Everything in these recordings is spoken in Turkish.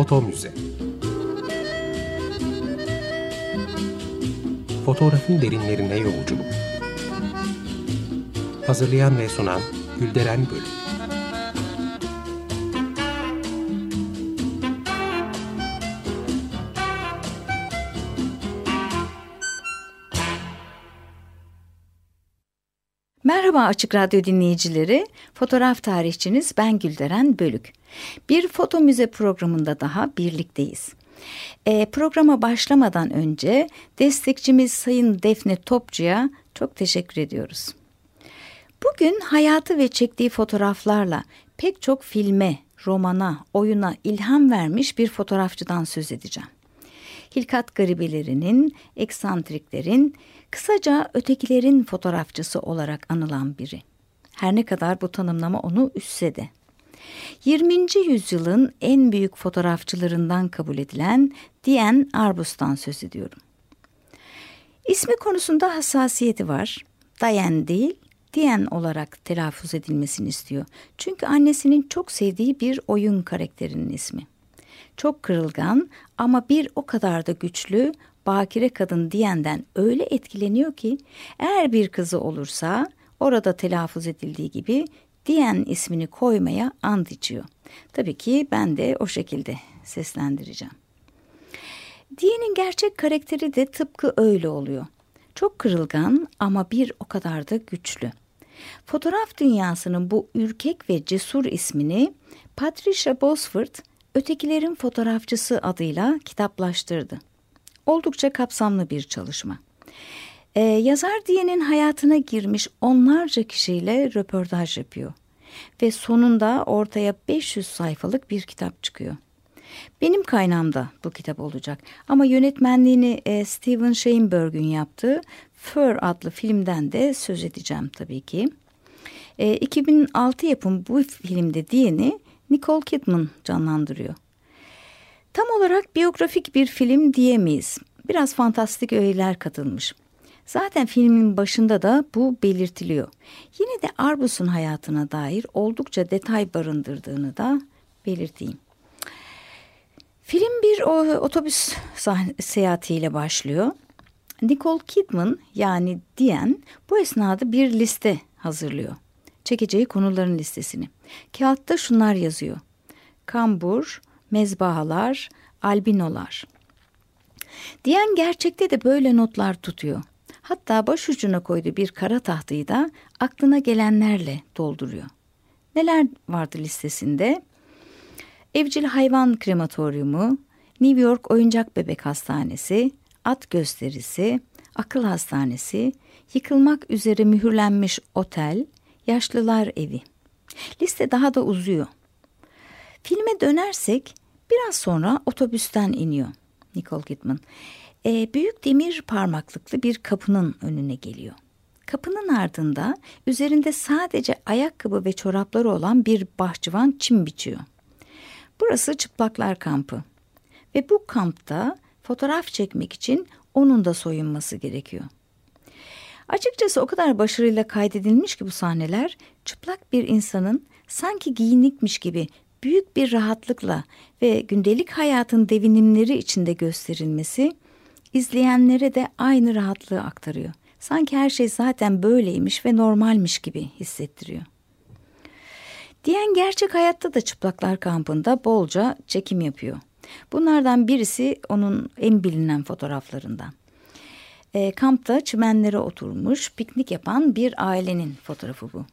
Foto Müze Fotoğrafın derinlerine yolculuk Hazırlayan ve sunan Gülderen Bölüm Merhaba Açık Radyo dinleyicileri. Fotoğraf tarihçiniz ben Gülderen Bölük. Bir foto müze programında daha birlikteyiz. E, programa başlamadan önce destekçimiz Sayın Defne Topçu'ya çok teşekkür ediyoruz. Bugün hayatı ve çektiği fotoğraflarla pek çok filme, romana, oyuna ilham vermiş bir fotoğrafçıdan söz edeceğim. Hilkat garibelerinin, eksantriklerin, kısaca ötekilerin fotoğrafçısı olarak anılan biri. Her ne kadar bu tanımlama onu üstse de. 20. yüzyılın en büyük fotoğrafçılarından kabul edilen Diane Arbus'tan söz ediyorum. İsmi konusunda hassasiyeti var. Diane değil, Diane olarak telaffuz edilmesini istiyor. Çünkü annesinin çok sevdiği bir oyun karakterinin ismi. Çok kırılgan ama bir o kadar da güçlü, bakire kadın diyenden öyle etkileniyor ki eğer bir kızı olursa orada telaffuz edildiği gibi diyen ismini koymaya ant içiyor. Tabii ki ben de o şekilde seslendireceğim. Diye'nin gerçek karakteri de tıpkı öyle oluyor. Çok kırılgan ama bir o kadar da güçlü. Fotoğraf dünyasının bu ürkek ve cesur ismini Patricia Bosworth Ötekilerin Fotoğrafçısı adıyla kitaplaştırdı. Oldukça kapsamlı bir çalışma. Ee, yazar diyenin hayatına girmiş onlarca kişiyle röportaj yapıyor. Ve sonunda ortaya 500 sayfalık bir kitap çıkıyor. Benim kaynağımda bu kitap olacak. Ama yönetmenliğini e, Steven Sheinberg'ün yaptığı Fur adlı filmden de söz edeceğim tabii ki. E, 2006 yapım bu filmde diyeni Nicole Kidman canlandırıyor. Tam olarak biyografik bir film diyemeyiz. Biraz fantastik öğeler katılmış. Zaten filmin başında da bu belirtiliyor. Yine de Arbus'un hayatına dair oldukça detay barındırdığını da belirteyim. Film bir otobüs seyahatiyle başlıyor. Nicole Kidman yani Diane bu esnada bir liste hazırlıyor. Çekeceği konuların listesini. Kağıtta şunlar yazıyor. Kambur, mezbahalar, albinolar. Diyen gerçekte de böyle notlar tutuyor. Hatta başucuna koyduğu bir kara tahtayı da aklına gelenlerle dolduruyor. Neler vardı listesinde? Evcil hayvan krematoryumu, New York Oyuncak Bebek Hastanesi, at gösterisi, akıl hastanesi, yıkılmak üzere mühürlenmiş otel, yaşlılar evi. Liste daha da uzuyor. Filme dönersek biraz sonra otobüsten iniyor Nicole Kidman. E, büyük demir parmaklıklı bir kapının önüne geliyor. Kapının ardında üzerinde sadece ayakkabı ve çorapları olan bir bahçıvan çim biçiyor. Burası çıplaklar kampı. Ve bu kampta fotoğraf çekmek için onun da soyunması gerekiyor. Açıkçası o kadar başarıyla kaydedilmiş ki bu sahneler çıplak bir insanın sanki giyinikmiş gibi büyük bir rahatlıkla ve gündelik hayatın devinimleri içinde gösterilmesi izleyenlere de aynı rahatlığı aktarıyor. Sanki her şey zaten böyleymiş ve normalmiş gibi hissettiriyor. Diyen gerçek hayatta da çıplaklar kampında bolca çekim yapıyor. Bunlardan birisi onun en bilinen fotoğraflarından. E, kampta çimenlere oturmuş piknik yapan bir ailenin fotoğrafı bu.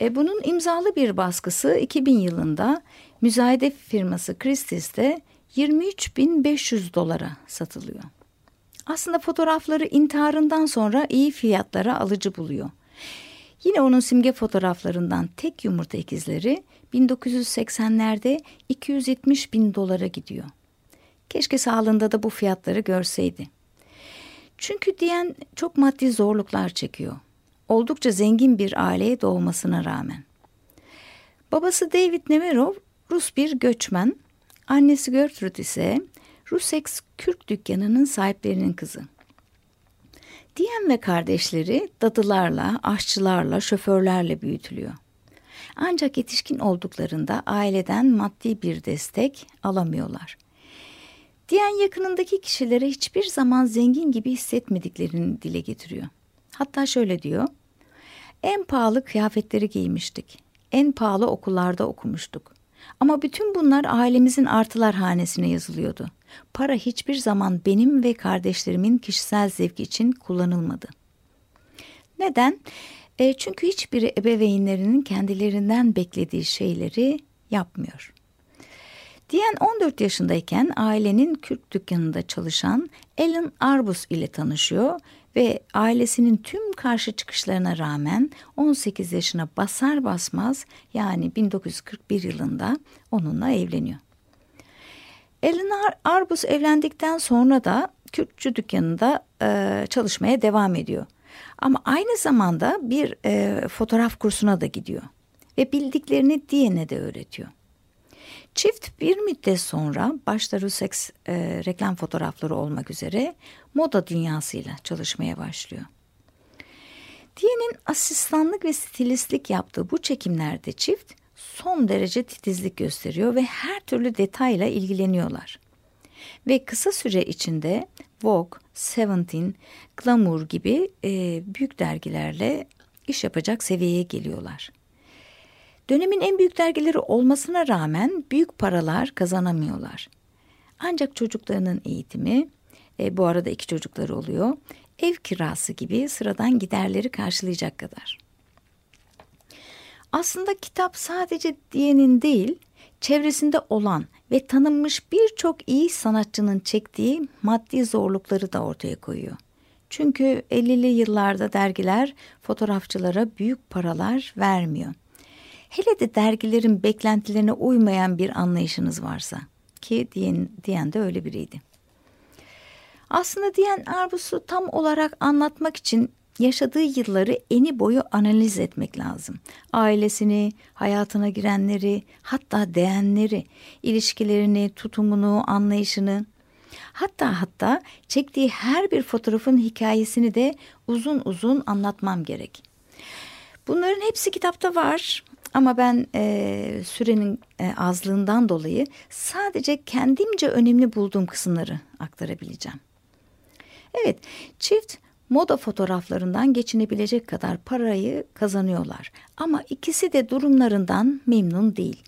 E, bunun imzalı bir baskısı 2000 yılında müzayede firması Christie's'te 23.500 dolara satılıyor. Aslında fotoğrafları intiharından sonra iyi fiyatlara alıcı buluyor. Yine onun simge fotoğraflarından tek yumurta ikizleri 1980'lerde 270 bin dolara gidiyor. Keşke sağlığında da bu fiyatları görseydi. Çünkü diyen çok maddi zorluklar çekiyor. Oldukça zengin bir aileye doğmasına rağmen. Babası David Neverov Rus bir göçmen, annesi Gertrude ise Rusex Kürk dükkanının sahiplerinin kızı. Diyen ve kardeşleri dadılarla, aşçılarla, şoförlerle büyütülüyor. Ancak yetişkin olduklarında aileden maddi bir destek alamıyorlar. Diyen yakınındaki kişilere hiçbir zaman zengin gibi hissetmediklerini dile getiriyor. Hatta şöyle diyor. En pahalı kıyafetleri giymiştik. En pahalı okullarda okumuştuk. Ama bütün bunlar ailemizin artılar hanesine yazılıyordu. Para hiçbir zaman benim ve kardeşlerimin kişisel zevki için kullanılmadı. Neden? E, çünkü hiçbiri ebeveynlerinin kendilerinden beklediği şeyleri yapmıyor. Diyen 14 yaşındayken ailenin Kürt dükkanında çalışan Ellen Arbus ile tanışıyor ve ailesinin tüm karşı çıkışlarına rağmen 18 yaşına basar basmaz yani 1941 yılında onunla evleniyor. Ellen Arbus evlendikten sonra da Kürtçü dükkanında e, çalışmaya devam ediyor. Ama aynı zamanda bir e, fotoğraf kursuna da gidiyor ve bildiklerini Diyen'e de öğretiyor. Çift bir müddet sonra başta Russex e, reklam fotoğrafları olmak üzere moda dünyasıyla çalışmaya başlıyor. Diye'nin asistanlık ve stilistlik yaptığı bu çekimlerde çift son derece titizlik gösteriyor ve her türlü detayla ilgileniyorlar. Ve kısa süre içinde Vogue, Seventeen, Glamour gibi e, büyük dergilerle iş yapacak seviyeye geliyorlar. Dönemin en büyük dergileri olmasına rağmen büyük paralar kazanamıyorlar. Ancak çocuklarının eğitimi, e, bu arada iki çocukları oluyor, ev kirası gibi sıradan giderleri karşılayacak kadar. Aslında kitap sadece diyenin değil, çevresinde olan ve tanınmış birçok iyi sanatçının çektiği maddi zorlukları da ortaya koyuyor. Çünkü 50'li yıllarda dergiler fotoğrafçılara büyük paralar vermiyor. Hele de dergilerin beklentilerine uymayan bir anlayışınız varsa ki diyen, diyen de öyle biriydi. Aslında diyen Arbus'u tam olarak anlatmak için yaşadığı yılları eni boyu analiz etmek lazım. Ailesini, hayatına girenleri, hatta değenleri, ilişkilerini, tutumunu, anlayışını, hatta hatta çektiği her bir fotoğrafın hikayesini de uzun uzun anlatmam gerek. Bunların hepsi kitapta var ama ben e, sürenin e, azlığından dolayı sadece kendimce önemli bulduğum kısımları aktarabileceğim. Evet, çift moda fotoğraflarından geçinebilecek kadar parayı kazanıyorlar. Ama ikisi de durumlarından memnun değil.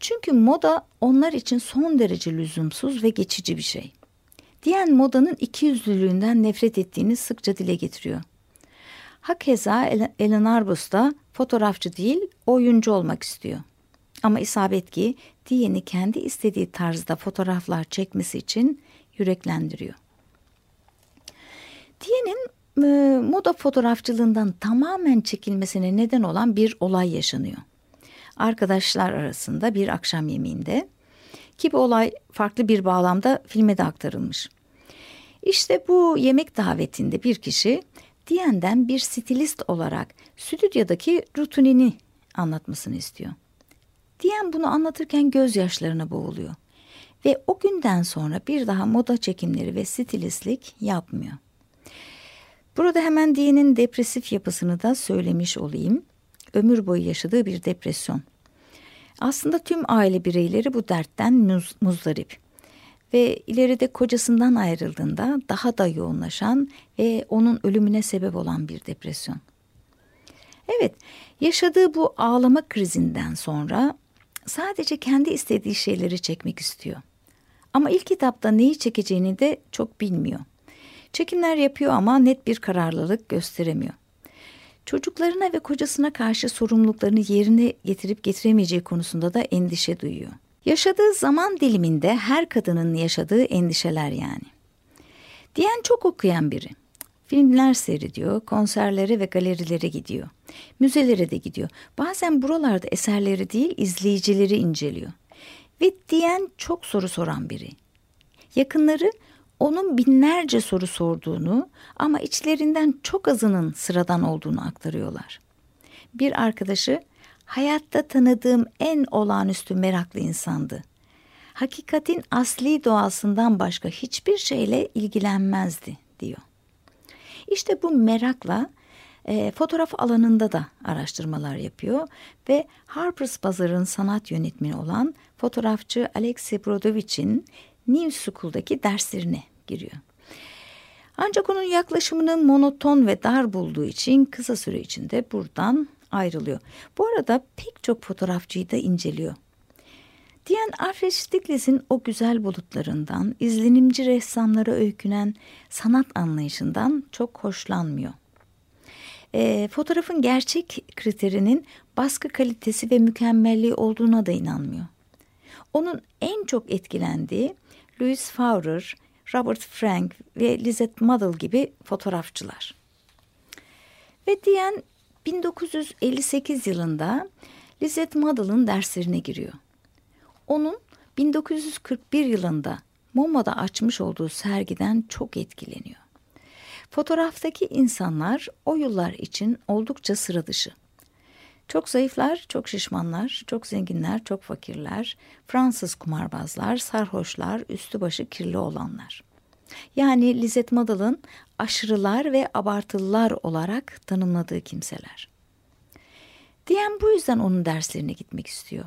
Çünkü moda onlar için son derece lüzumsuz ve geçici bir şey. Diyen modanın ikiyüzlülüğünden nefret ettiğini sıkça dile getiriyor. Hakeza Ellen Arbus da fotoğrafçı değil oyuncu olmak istiyor. Ama isabet ki Diyen'i kendi istediği tarzda fotoğraflar çekmesi için yüreklendiriyor. Diye'nin e, moda fotoğrafçılığından tamamen çekilmesine neden olan bir olay yaşanıyor. Arkadaşlar arasında bir akşam yemeğinde ki bu olay farklı bir bağlamda filme de aktarılmış. İşte bu yemek davetinde bir kişi Diyen'den bir stilist olarak stüdyodaki rutinini anlatmasını istiyor. Diyen bunu anlatırken gözyaşlarına boğuluyor ve o günden sonra bir daha moda çekimleri ve stilistlik yapmıyor. Burada hemen Diye'nin depresif yapısını da söylemiş olayım. Ömür boyu yaşadığı bir depresyon. Aslında tüm aile bireyleri bu dertten muz, muzdarip. Ve ileride kocasından ayrıldığında daha da yoğunlaşan ve onun ölümüne sebep olan bir depresyon. Evet, yaşadığı bu ağlama krizinden sonra sadece kendi istediği şeyleri çekmek istiyor. Ama ilk kitapta neyi çekeceğini de çok bilmiyor. Çekimler yapıyor ama net bir kararlılık gösteremiyor. Çocuklarına ve kocasına karşı sorumluluklarını yerine getirip getiremeyeceği konusunda da endişe duyuyor. Yaşadığı zaman diliminde her kadının yaşadığı endişeler yani. Diyen çok okuyan biri. Filmler seyrediyor, konserlere ve galerilere gidiyor. Müzelere de gidiyor. Bazen buralarda eserleri değil izleyicileri inceliyor. Ve diyen çok soru soran biri. Yakınları onun binlerce soru sorduğunu ama içlerinden çok azının sıradan olduğunu aktarıyorlar. Bir arkadaşı hayatta tanıdığım en olağanüstü meraklı insandı. Hakikatin asli doğasından başka hiçbir şeyle ilgilenmezdi diyor. İşte bu merakla E, fotoğraf alanında da araştırmalar yapıyor ve Harper's Bazaar'ın sanat yönetmeni olan fotoğrafçı Alexey Brodovich'in New School'daki derslerine giriyor. Ancak onun yaklaşımını monoton ve dar bulduğu için kısa süre içinde buradan ayrılıyor. Bu arada pek çok fotoğrafçıyı da inceliyor. Diyen Alfred Stieglitz'in o güzel bulutlarından, izlenimci ressamlara öykünen sanat anlayışından çok hoşlanmıyor. E, fotoğrafın gerçek kriterinin baskı kalitesi ve mükemmelliği olduğuna da inanmıyor. Onun en çok etkilendiği Louis Faurer, Robert Frank ve Lizette Muddle gibi fotoğrafçılar. Ve diyen 1958 yılında Lizette Muddle'ın derslerine giriyor. Onun 1941 yılında MoMA'da açmış olduğu sergiden çok etkileniyor. Fotoğraftaki insanlar o yıllar için oldukça sıra dışı. Çok zayıflar, çok şişmanlar, çok zenginler, çok fakirler, Fransız kumarbazlar, sarhoşlar, üstü başı kirli olanlar. Yani Lizet Madal'ın aşırılar ve abartılılar olarak tanımladığı kimseler. Diyen bu yüzden onun derslerine gitmek istiyor.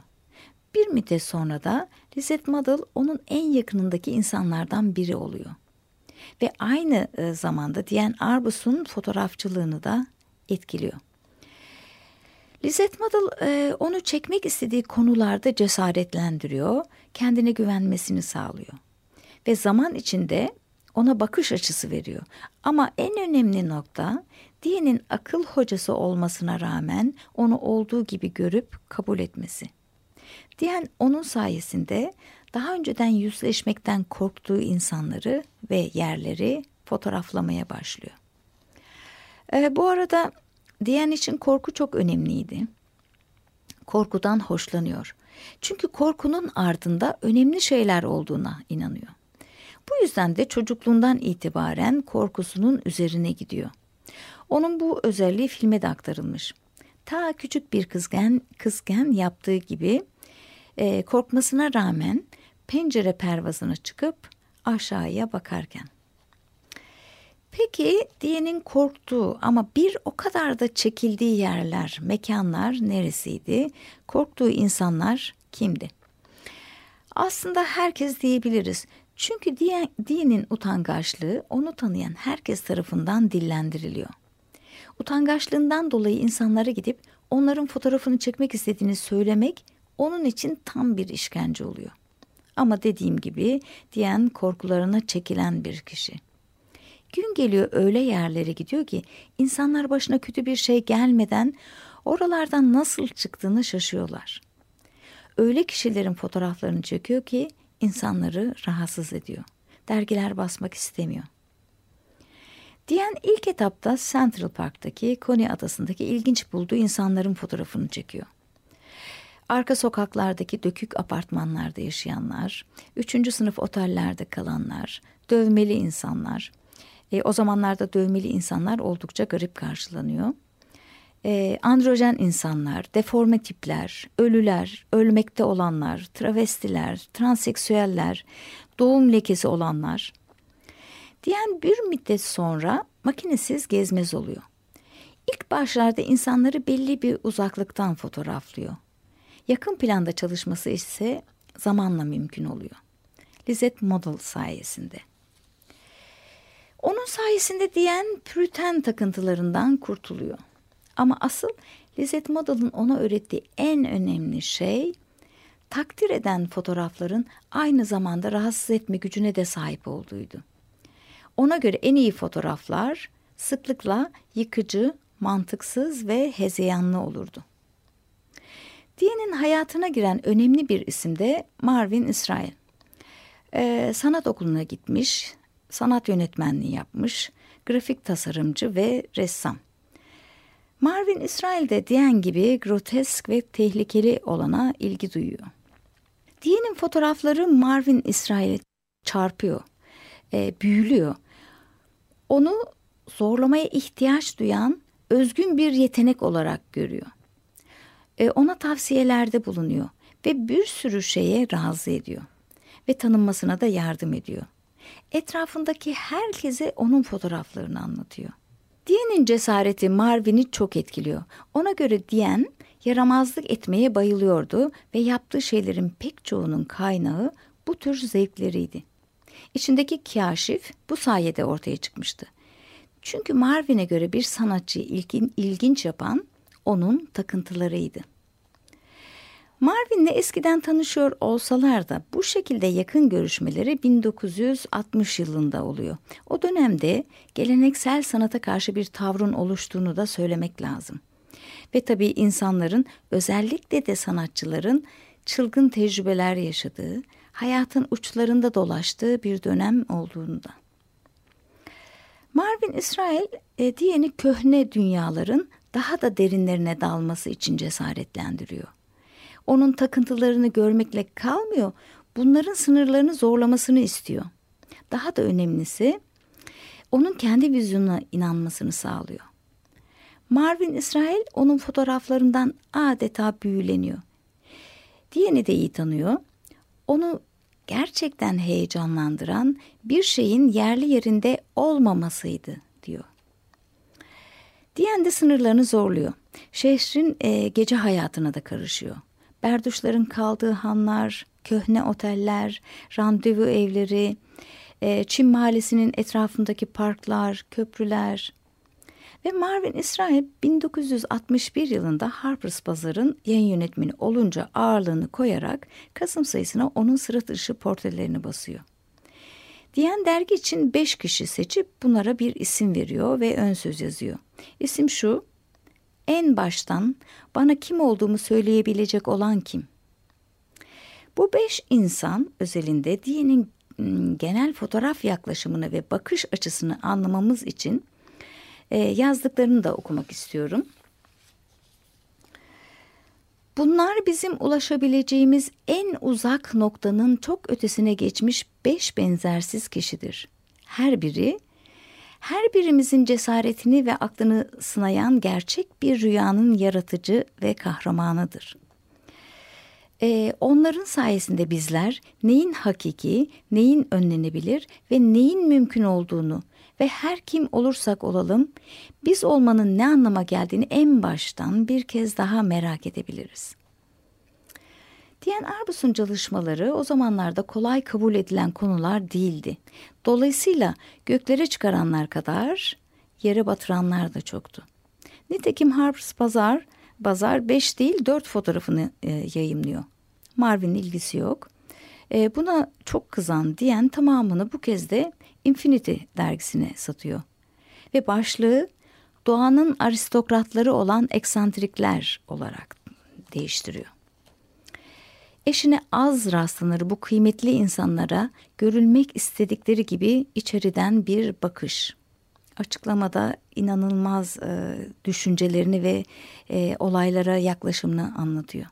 Bir müddet sonra da Lizet Madal onun en yakınındaki insanlardan biri oluyor. Ve aynı e, zamanda Diane Arbus'un fotoğrafçılığını da etkiliyor. Lizette Muddle e, onu çekmek istediği konularda cesaretlendiriyor, kendine güvenmesini sağlıyor. Ve zaman içinde ona bakış açısı veriyor. Ama en önemli nokta Diye'nin akıl hocası olmasına rağmen onu olduğu gibi görüp kabul etmesi. Diyen onun sayesinde daha önceden yüzleşmekten korktuğu insanları ve yerleri fotoğraflamaya başlıyor. Ee, bu arada Diyen için korku çok önemliydi. Korkudan hoşlanıyor. Çünkü korkunun ardında önemli şeyler olduğuna inanıyor. Bu yüzden de çocukluğundan itibaren korkusunun üzerine gidiyor. Onun bu özelliği filme de aktarılmış. Ta küçük bir kızgen, kızgen yaptığı gibi e, korkmasına rağmen pencere pervazına çıkıp aşağıya bakarken. Peki diyenin korktuğu ama bir o kadar da çekildiği yerler, mekanlar neresiydi? Korktuğu insanlar kimdi? Aslında herkes diyebiliriz. Çünkü dinin utangaçlığı onu tanıyan herkes tarafından dillendiriliyor. Utangaçlığından dolayı insanlara gidip onların fotoğrafını çekmek istediğini söylemek onun için tam bir işkence oluyor. Ama dediğim gibi diyen korkularına çekilen bir kişi. Gün geliyor öyle yerlere gidiyor ki insanlar başına kötü bir şey gelmeden oralardan nasıl çıktığını şaşıyorlar. Öyle kişilerin fotoğraflarını çekiyor ki insanları rahatsız ediyor. Dergiler basmak istemiyor. Diyen ilk etapta Central Park'taki Coney Adası'ndaki ilginç bulduğu insanların fotoğrafını çekiyor. Arka sokaklardaki dökük apartmanlarda yaşayanlar, üçüncü sınıf otellerde kalanlar, dövmeli insanlar. E, o zamanlarda dövmeli insanlar oldukça garip karşılanıyor. E, androjen insanlar, deforme tipler, ölüler, ölmekte olanlar, travestiler, transseksüeller, doğum lekesi olanlar. Diyen bir müddet sonra makinesiz gezmez oluyor. İlk başlarda insanları belli bir uzaklıktan fotoğraflıyor. Yakın planda çalışması ise zamanla mümkün oluyor. Lizette Model sayesinde. Onun sayesinde diyen püriten takıntılarından kurtuluyor. Ama asıl Lizette Model'ın ona öğrettiği en önemli şey takdir eden fotoğrafların aynı zamanda rahatsız etme gücüne de sahip olduğuydu. Ona göre en iyi fotoğraflar sıklıkla yıkıcı, mantıksız ve hezeyanlı olurdu. Diye'nin hayatına giren önemli bir isim de Marvin İsrail. Ee, sanat okuluna gitmiş, sanat yönetmenliği yapmış, grafik tasarımcı ve ressam. Marvin İsrail de Diyen gibi grotesk ve tehlikeli olana ilgi duyuyor. Diye'nin fotoğrafları Marvin İsrail'e çarpıyor, e, büyülüyor. Onu zorlamaya ihtiyaç duyan özgün bir yetenek olarak görüyor e, ona tavsiyelerde bulunuyor ve bir sürü şeye razı ediyor ve tanınmasına da yardım ediyor. Etrafındaki herkese onun fotoğraflarını anlatıyor. Diyen'in cesareti Marvin'i çok etkiliyor. Ona göre Diyen yaramazlık etmeye bayılıyordu ve yaptığı şeylerin pek çoğunun kaynağı bu tür zevkleriydi. İçindeki kaşif bu sayede ortaya çıkmıştı. Çünkü Marvin'e göre bir sanatçıyı ilgin, ilginç yapan onun takıntılarıydı. Marvin'le eskiden tanışıyor olsalar da bu şekilde yakın görüşmeleri 1960 yılında oluyor. O dönemde geleneksel sanata karşı bir tavrın oluştuğunu da söylemek lazım. Ve tabii insanların özellikle de sanatçıların çılgın tecrübeler yaşadığı, hayatın uçlarında dolaştığı bir dönem olduğunda. Marvin İsrail e, diyeni köhne dünyaların daha da derinlerine dalması için cesaretlendiriyor. Onun takıntılarını görmekle kalmıyor, bunların sınırlarını zorlamasını istiyor. Daha da önemlisi onun kendi vizyonuna inanmasını sağlıyor. Marvin İsrail onun fotoğraflarından adeta büyüleniyor. Diyeni de iyi tanıyor. Onu gerçekten heyecanlandıran bir şeyin yerli yerinde olmamasıydı diyor. Diyen de sınırlarını zorluyor. Şehrin e, gece hayatına da karışıyor. Berduşların kaldığı hanlar, köhne oteller, randevu evleri, e, Çin mahallesinin etrafındaki parklar, köprüler, ve Marvin İsrail 1961 yılında Harper's Bazaar'ın yayın yönetmeni olunca ağırlığını koyarak Kasım sayısına onun sıra dışı portrelerini basıyor. Diyen dergi için beş kişi seçip bunlara bir isim veriyor ve ön söz yazıyor. İsim şu, en baştan bana kim olduğumu söyleyebilecek olan kim? Bu beş insan özelinde Diye'nin genel fotoğraf yaklaşımını ve bakış açısını anlamamız için e, yazdıklarını da okumak istiyorum. Bunlar bizim ulaşabileceğimiz en uzak noktanın çok ötesine geçmiş beş benzersiz kişidir. Her biri, her birimizin cesaretini ve aklını sınayan gerçek bir rüyanın yaratıcı ve kahramanıdır. Ee, onların sayesinde bizler neyin hakiki, neyin önlenebilir ve neyin mümkün olduğunu ve her kim olursak olalım biz olmanın ne anlama geldiğini en baştan bir kez daha merak edebiliriz. Diyen Arbus'un çalışmaları o zamanlarda kolay kabul edilen konular değildi. Dolayısıyla göklere çıkaranlar kadar yere batıranlar da çoktu. Nitekim Harper's Pazar, Bazar 5 değil 4 fotoğrafını e, yayımlıyor. Marvin'in ilgisi yok. E, buna çok kızan diyen tamamını bu kez de Infinity dergisine satıyor. Ve başlığı doğanın aristokratları olan eksantrikler olarak değiştiriyor. Eşine az rastlanır bu kıymetli insanlara görülmek istedikleri gibi içeriden bir bakış. Açıklamada inanılmaz e, düşüncelerini ve e, olaylara yaklaşımını anlatıyor.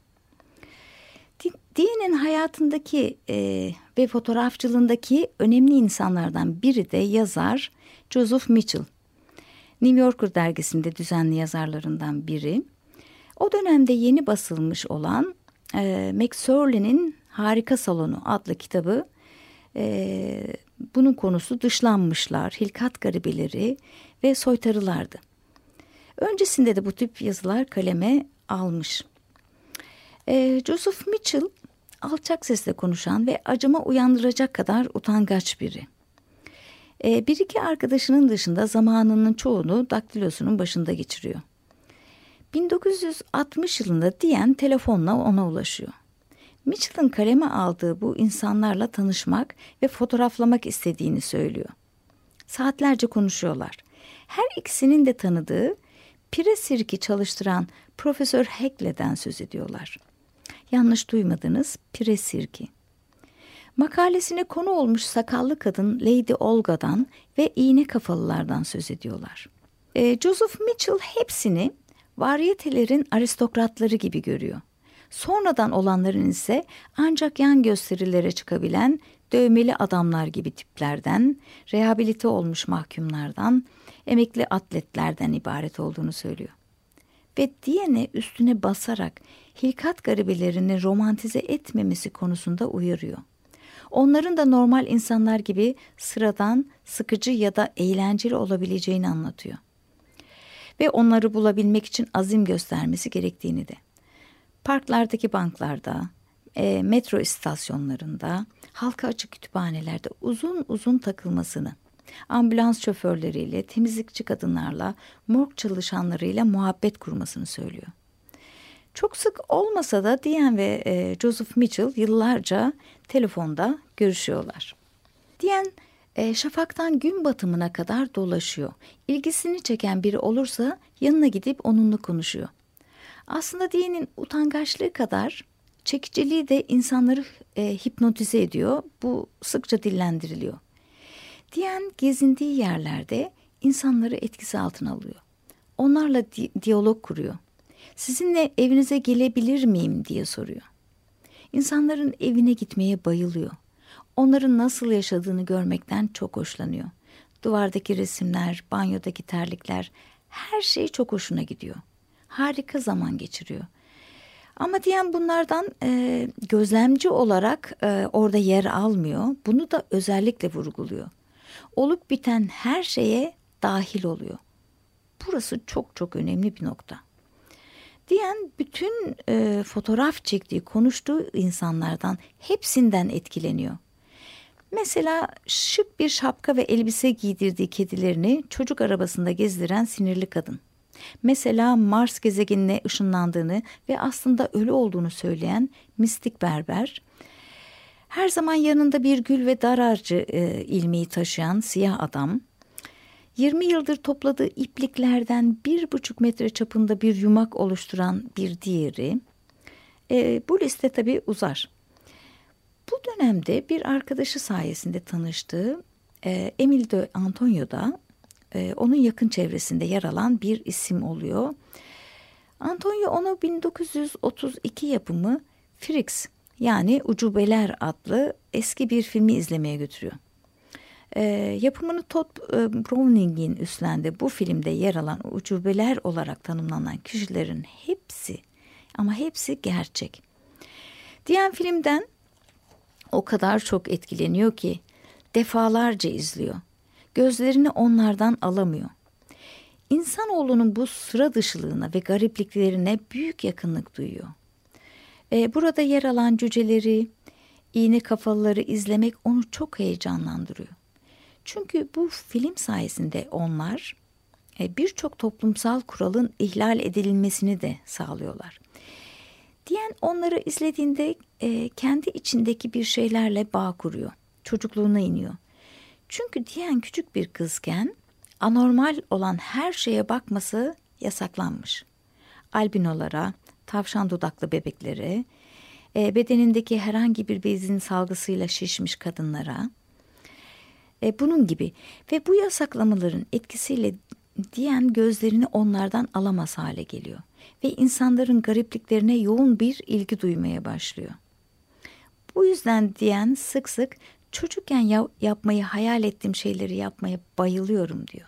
Diye'nin hayatındaki e, ve fotoğrafçılığındaki önemli insanlardan biri de yazar Joseph Mitchell. New Yorker dergisinde düzenli yazarlarından biri. O dönemde yeni basılmış olan e, McSorley'nin Harika Salonu adlı kitabı e, bunun konusu dışlanmışlar, hilkat garibeleri ve soytarılardı. Öncesinde de bu tip yazılar kaleme almış. E, Joseph Mitchell alçak sesle konuşan ve acıma uyandıracak kadar utangaç biri. E, bir iki arkadaşının dışında zamanının çoğunu daktilosunun başında geçiriyor. 1960 yılında diyen telefonla ona ulaşıyor. Mitchell'ın kaleme aldığı bu insanlarla tanışmak ve fotoğraflamak istediğini söylüyor. Saatlerce konuşuyorlar. Her ikisinin de tanıdığı pire sirki çalıştıran Profesör Heckley'den söz ediyorlar. Yanlış duymadınız pire sirki. Makalesine konu olmuş sakallı kadın Lady Olga'dan ve iğne kafalılardan söz ediyorlar. E, Joseph Mitchell hepsini varyetelerin aristokratları gibi görüyor. Sonradan olanların ise ancak yan gösterilere çıkabilen dövmeli adamlar gibi tiplerden, rehabilite olmuş mahkumlardan, emekli atletlerden ibaret olduğunu söylüyor. Ve diyene üstüne basarak hilkat garibelerini romantize etmemesi konusunda uyarıyor. Onların da normal insanlar gibi sıradan, sıkıcı ya da eğlenceli olabileceğini anlatıyor. Ve onları bulabilmek için azim göstermesi gerektiğini de. Parklardaki banklarda, e, metro istasyonlarında, halka açık kütüphanelerde uzun uzun takılmasını, ambulans şoförleriyle, temizlikçi kadınlarla, morg çalışanlarıyla muhabbet kurmasını söylüyor. Çok sık olmasa da Diane ve e, Joseph Mitchell yıllarca telefonda görüşüyorlar. Diane e, şafaktan gün batımına kadar dolaşıyor. İlgisini çeken biri olursa yanına gidip onunla konuşuyor. Aslında Diane'in utangaçlığı kadar çekiciliği de insanları e, hipnotize ediyor. Bu sıkça dillendiriliyor. Diane gezindiği yerlerde insanları etkisi altına alıyor. Onlarla di diyalog kuruyor. Sizinle evinize gelebilir miyim diye soruyor. İnsanların evine gitmeye bayılıyor. Onların nasıl yaşadığını görmekten çok hoşlanıyor. Duvardaki resimler, banyodaki terlikler, her şey çok hoşuna gidiyor. Harika zaman geçiriyor. Ama diyen bunlardan e, gözlemci olarak e, orada yer almıyor. Bunu da özellikle vurguluyor. Olup biten her şeye dahil oluyor. Burası çok çok önemli bir nokta. Diyen bütün e, fotoğraf çektiği, konuştuğu insanlardan hepsinden etkileniyor. Mesela şık bir şapka ve elbise giydirdiği kedilerini çocuk arabasında gezdiren sinirli kadın. Mesela Mars gezegenine ışınlandığını ve aslında ölü olduğunu söyleyen mistik berber. Her zaman yanında bir gül ve dar ağacı e, ilmeği taşıyan siyah adam. 20 yıldır topladığı ipliklerden bir buçuk metre çapında bir yumak oluşturan bir diğeri. E, bu liste tabii uzar. Bu dönemde bir arkadaşı sayesinde tanıştığı e, Emil de Antonio da e, onun yakın çevresinde yer alan bir isim oluyor. Antonio onu 1932 yapımı Frix yani Ucubeler adlı eski bir filmi izlemeye götürüyor. E, yapımını Todd e, Browning'in üstlendi. Bu filmde yer alan ucubeler olarak tanımlanan kişilerin hepsi ama hepsi gerçek. Diyen filmden o kadar çok etkileniyor ki defalarca izliyor. Gözlerini onlardan alamıyor. İnsanoğlunun bu sıra dışılığına ve garipliklerine büyük yakınlık duyuyor. E, burada yer alan cüceleri, iğne kafalıları izlemek onu çok heyecanlandırıyor. Çünkü bu film sayesinde onlar e, birçok toplumsal kuralın ihlal edilmesini de sağlıyorlar. Diyen onları izlediğinde e, kendi içindeki bir şeylerle bağ kuruyor. Çocukluğuna iniyor. Çünkü Diyen küçük bir kızken anormal olan her şeye bakması yasaklanmış. Albinolara, tavşan dudaklı bebeklere, e, bedenindeki herhangi bir bezin salgısıyla şişmiş kadınlara, e, bunun gibi ve bu yasaklamaların etkisiyle diyen gözlerini onlardan alamaz hale geliyor ve insanların garipliklerine yoğun bir ilgi duymaya başlıyor. Bu yüzden diyen sık sık çocukken ya yapmayı hayal ettiğim şeyleri yapmaya bayılıyorum diyor.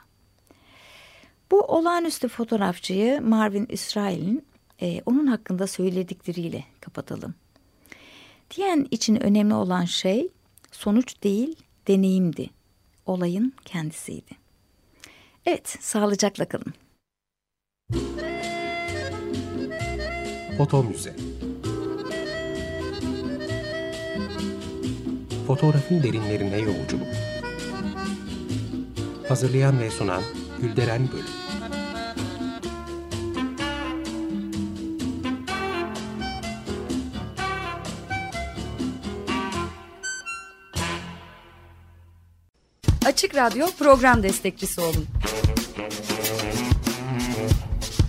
Bu olağanüstü fotoğrafçıyı Marvin İsrail'in e, onun hakkında söyledikleriyle kapatalım. Diyen için önemli olan şey sonuç değil deneyimdi. Olayın kendisiydi. Evet, sağlıcakla kalın. Foto Müze. Fotoğrafın derinlerine yolculuk. Hazırlayan ve sunan Gülderen Bölüm. Açık Radyo program destekçisi olun